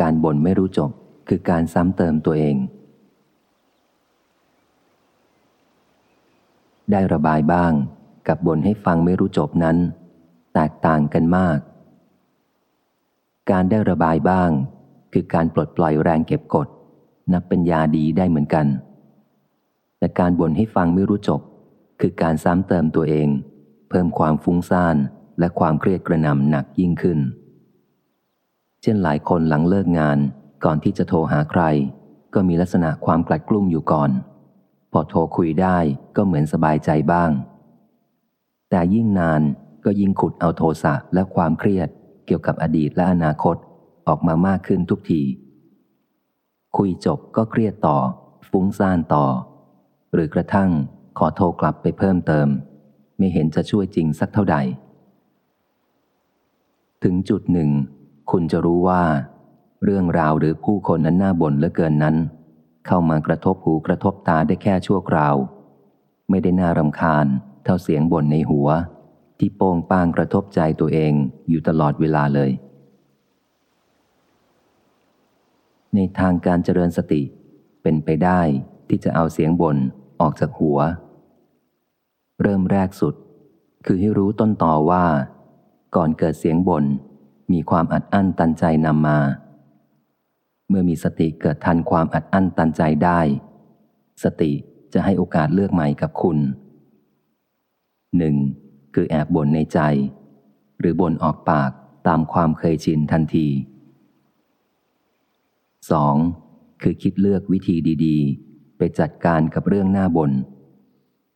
การบ่นไม่รู้จบคือการซ้ำเติมตัวเอง ได้ระบายบ้างกับบ่นให้ฟังไม่รู้จบนั้น แตกต่างกันมาก การได้ระบายบ้าง คือการปลดปล่อยแรงเก็บกด นับเป็นยาดีได้เหมือนกัน แต่การบ่นให้ฟังไม่รู้จบ คือการซ้ำเติมตัวเอง เพิ่มความฟุ้งซ่านและความเครียดกระหน่ำหนักยิ่งขึ้น เช่นหลายคนหลังเลิกงาน ก่อนที่จะโทรหาใคร ก็มีลักษณะความกลัดกลุ้มอยู่ก่อน พอโทรคุยได้ก็เหมือนสบายใจบ้าง แต่ยิ่งนานก็ยิ่งขุดเอาโทสะและความเครียด เกี่ยวกับอดีตและอนาคตออกมามากขึ้นทุกที คุยจบก็เครียดต่อ ฟุ้งซ่านต่อ หรือกระทั่งขอโทรกลับไปเพิ่มเติม ไม่เห็นจะช่วยจริงสักเท่าใด ถึงจุดหนึ่ง คุณจะรู้ว่า เรื่องราวหรือผู้คนนั้นน่าบ่นเหลือเกินนั้น เข้ามากระทบหูกระทบตาได้แค่ชั่วคราว ไม่ได้น่ารำคาญ เท่าเสียงบ่นในหัว ที่โป่งปางกระทบใจตัวเองอยู่ตลอดเวลาเลย ในทางการเจริญสติ เป็นไปได้ที่จะเอาเสียงบ่นออกจากหัว เริ่มแรกสุด คือให้รู้ต้นต่อว่า ก่อนเกิดเสียงบน่น มีความอัดอั้นตันใจนำมา เมื่อมีสติเกิดทันความอัดอั้นตันใจได้ สติจะให้โอกาสเลือกใหม่กับคุณหนึ่งคือแอบบ่นในใจ หรือบ่นออกปากตามความเคยชินทันทีสองคือคิดเลือกวิธีดีๆ ไปจัดการกับเรื่องหน้าบน่น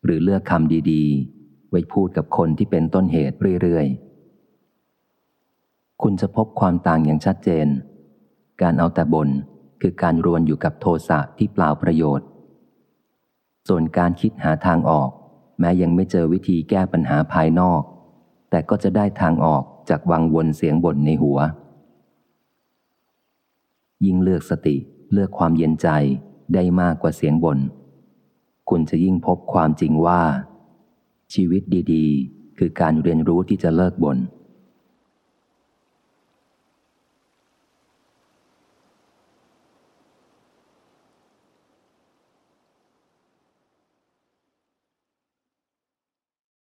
หรือเลือกคำดีๆ ไว้พูดกับคนที่เป็นต้นเหตุเรื่อยๆ คุณจะพบความต่างอย่างชัดเจน การเอาแต่บน่นคือการรวนอยู่กับโทสะที่เปล่าประโยชน์ ส่วนการคิดหาทางออก แม้ยังไม่เจอวิธีแก้ปัญหาภายนอก แต่ก็จะได้ทางออกจากวังวนเสียงบ่นในหัว ยิ่งเลือกสติเลือกความเย็นใจได้มากกว่าเสียงบน่นคุณจะยิ่งพบความจริงว่า ชีวิตดี ๆ คือการเรียนรู้ที่จะเลิกบน่น